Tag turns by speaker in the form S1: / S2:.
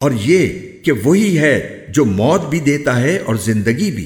S1: اور یہ کہ وہی ہے جو موت بھی دیتا ہے اور زندگی بھی۔